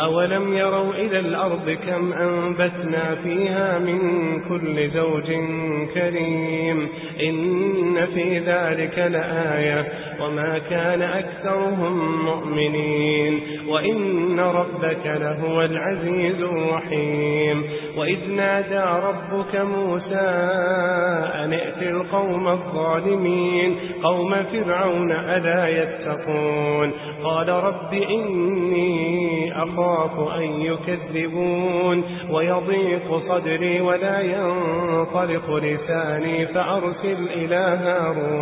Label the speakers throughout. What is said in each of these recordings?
Speaker 1: أولم يروا إلى الأرض كم أنبتنا فيها من كل زوج كريم إن في ذلك لآية وما كان أكثرهم مؤمنين وإن ربك لهو العزيز الرحيم وإذ نادى ربك موسى أن ائت القوم الظالمين قوم فرعون ألا يتقون قال رب إني أخاف أن يكذبون ويضيق صدري ولا ينطلق لساني فأرسل إلى هارون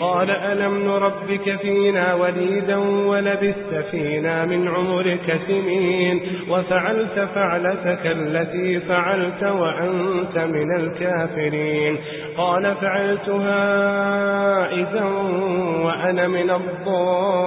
Speaker 1: قال ألم نربك فينا وليدا ولبست فينا من عمرك سنين وفعلت فعلتك التي فعلت وأنت من الكافرين. قال فعلتها إذا وأنا من الضالين.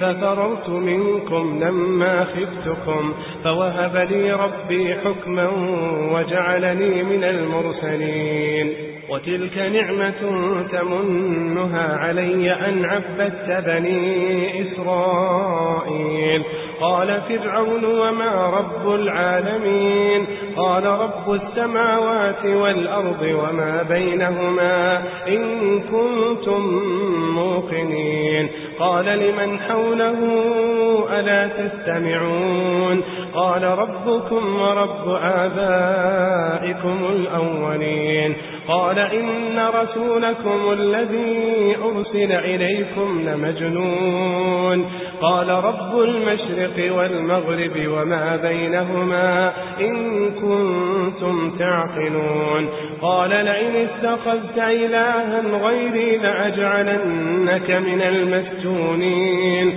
Speaker 1: ففررت منكم لما خفتكم فوهب لي ربي حكما وجعلني من المرسلين. وتلك نعمة تمنها علي أن عبدت بني إسرائيل. قال فرعون وما رب العالمين؟ قال رب السماوات والأرض وما بينهما إن كنتم موقنين. قال لمن حوله ألا تستمعون؟ قال ربكم ورب آبائكم الأولين. قال إن رسولكم الذي أرسل إليكم لمجنون. قال رب المشرق والمغرب وما بينهما إن كنتم تعقلون. قال لئن اتخذت إلها غيري لأجعلنك من المسجونين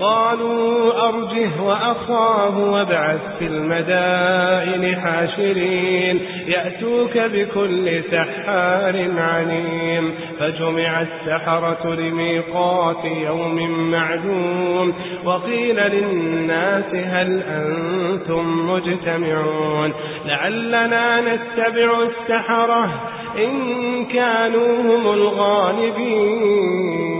Speaker 1: قالوا أرجه وأخاه وابعث في المدائن حاشرين يأتوك بكل سحار عليم. فجمع السحرة لميقات يوم معدوم وقيل للناس هل أنتم مجتمعون؟ لعلنا نتبع السحرة إن كانوا هم الغالبين.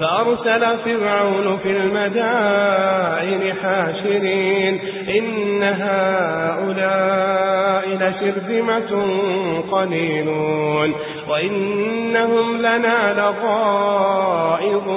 Speaker 1: فأرسل فرعون في المدائن حاشرين إن هؤلاء لشرذمة قليلون وإنهم لنا لغائظون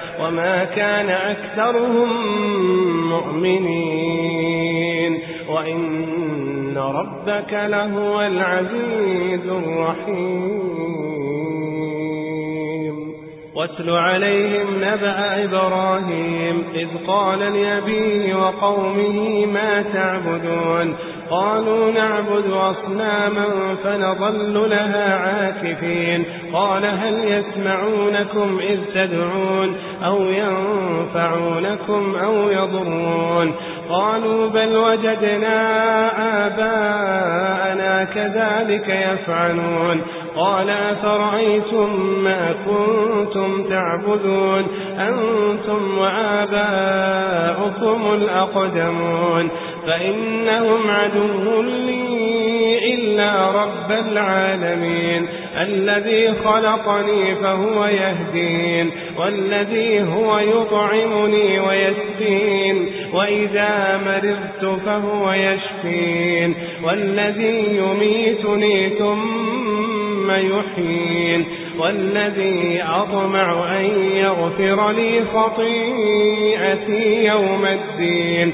Speaker 1: وما كان أكثرهم مؤمنين. وإن ربك لهو العزيز الرحيم. واتل عليهم نبأ إبراهيم إذ قال لأبيه وقومه ما تعبدون؟ قالوا نعبد أصناما فنظل لها عاكفين. قال هل يسمعونكم إذ تدعون أو ينفعونكم أو يضرون؟ قالوا بل وجدنا آباءنا كذلك يفعلون. قال أفرأيتم ما كنتم تعبدون؟ أنتم وآباؤكم الأقدمون. فإنهم عدو لي إلا رب العالمين. الذي خلقني فهو يهدين والذي هو يطعمني ويسكين وإذا مرضت فهو يشفين والذي يميتني ثم يحيين والذي أطمع أن يغفر لي خطيئتي يوم الدين.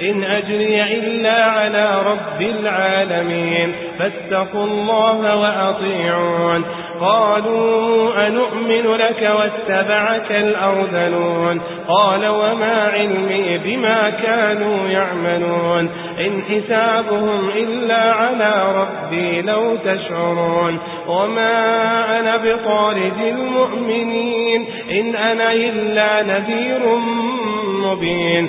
Speaker 1: إن أجري إلا على رب العالمين. فاتقوا الله وأطيعون. قالوا أنؤمن لك واتبعك الأرذلون. قال وما علمي بما كانوا يعملون. إن حسابهم إلا على ربي لو تشعرون. وما أنا بطارد المؤمنين. إن أنا إلا نذير مبين.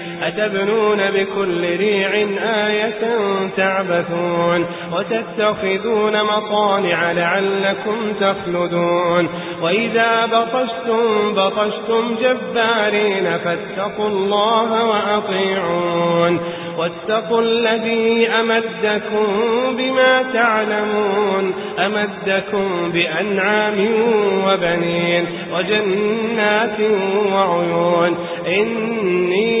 Speaker 1: أتبنون بكل ريع آية تعبثون وتتخذون مصانع لعلكم تخلدون وإذا بطشتم بطشتم جبارين فاتقوا الله وأطيعون واتقوا الذي أمدكم بما تعلمون أمدكم بأنعام وبنين وجنات وعيون إني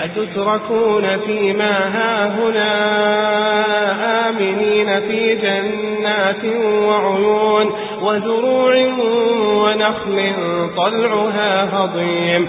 Speaker 1: أتتركون فيما هاهنا؟ آمنين في جنات وعيون وزروع ونخل طلعها هضيم.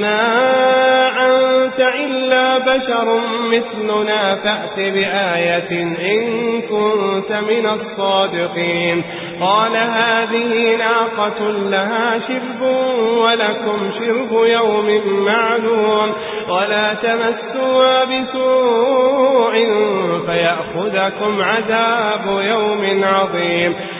Speaker 1: ما أنت إلا بشر مثلنا فأت بآية إن كنت من الصادقين. قال هذه ناقة لها شرب ولكم شرب يوم معلوم. ولا تمسوا بسوء فيأخذكم عذاب يوم عظيم.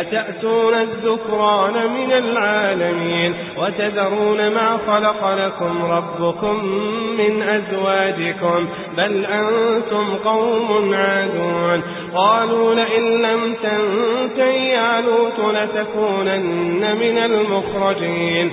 Speaker 1: أتأتون الذكران من العالمين وتذرون ما خلق لكم ربكم من أزواجكم بل أنتم قوم عادون قالوا لئن لم تنتهي يا لوط لتكونن من المخرجين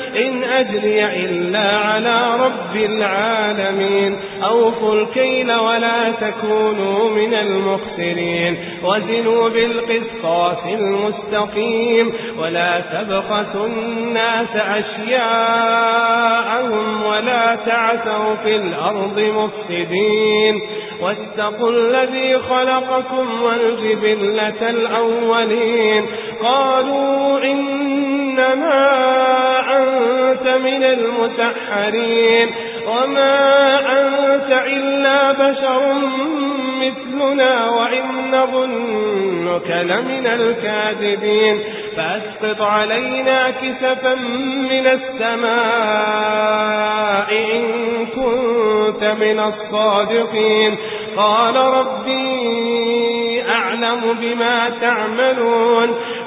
Speaker 1: إن أجري إلا على رب العالمين. أوفوا الكيل ولا تكونوا من المخسرين. وزنوا بالقصاص المستقيم. ولا تبخسوا الناس أشياءهم ولا تعثوا في الأرض مفسدين. واتقوا الذي خلقكم والجبلة الأولين. قالوا إنما أنت من المسحرين. وما أنت إلا بشر مثلنا وإن نظنك لمن الكاذبين. فأسقط علينا كسفا من السماء إن كنت من الصادقين. قال ربي أعلم بما تعملون.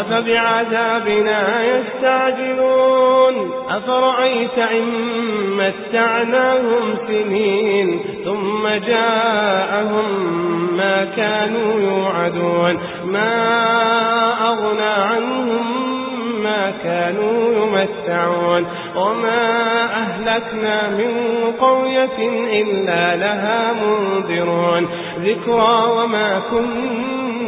Speaker 1: أفبعذابنا يستعجلون؟ أفرأيت إن متعناهم سنين ثم جاءهم ما كانوا يوعدون. ما أغنى عنهم ما كانوا يمتعون. وما أهلكنا من قرية إلا لها منذرون. الذكرى وما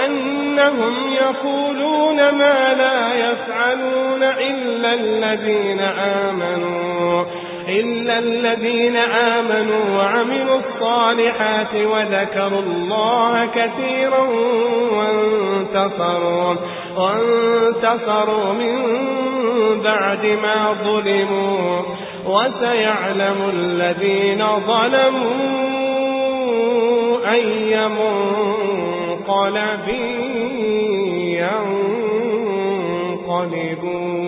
Speaker 1: وأنهم يقولون ما لا يفعلون إلا الذين آمنوا إلا الذين آمنوا وعملوا الصالحات وذكروا الله كثيرا وانتصروا, وانتصروا من بعد ما ظلموا وسيعلم الذين ظلموا أي منقلب ينقلبون